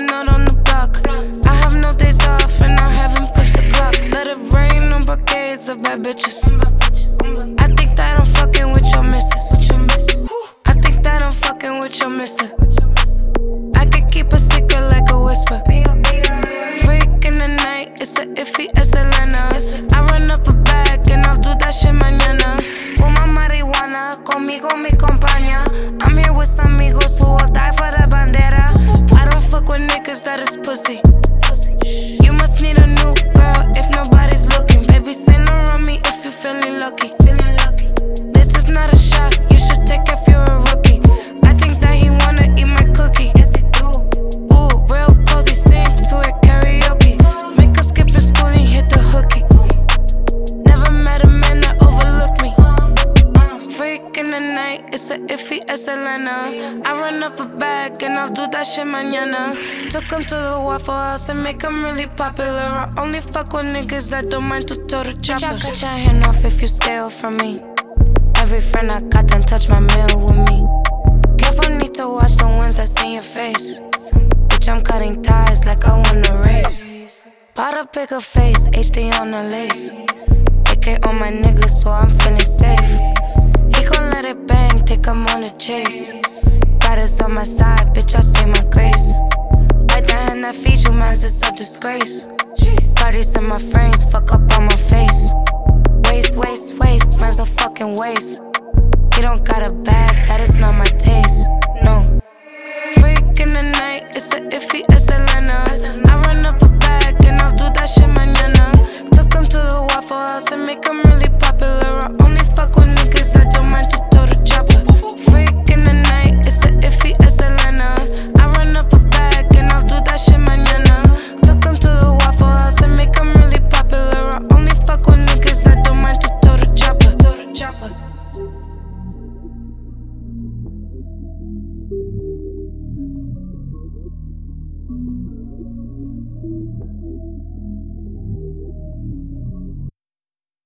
been out on the block. I have no days off and I haven't pushed the clock. Let it rain on brigades of bad bitches. I think that I'm fucking with your missus. I think that I'm fucking with your mister. I could keep a secret like a whisper. Freak in the night, it's a iffy as Atlanta. I run up a bag and I'll do that shit mañana. Fuma marijuana, conmigo mi compañía. I'm here with some amigos. That is pussy. You must need a new girl if nobody's looking. Baby, send it's a iffy, it's a. I run up a bag and I'll do that shit mañana. Took him to the Waffle House and make him really popular. I only fuck with niggas that don't mind to throw the chopper. Bitch, I cut your hand off if you steal from me. Every friend I got then touch my meal with me. Careful, need to watch the ones that see your face. Bitch, I'm cutting ties like I wanna race. Bought a bigger face, HD on the lace. AK on my niggas, so I'm feeling safe. Take him on the chase. Riders on my side, bitch, I say my grace. Bite the hand that feeds you, man's it's a disgrace. Parties in my frames, fuck up on my face. Waste, waste, waste, man's a fucking waste. He don't got a bag, that is not my taste.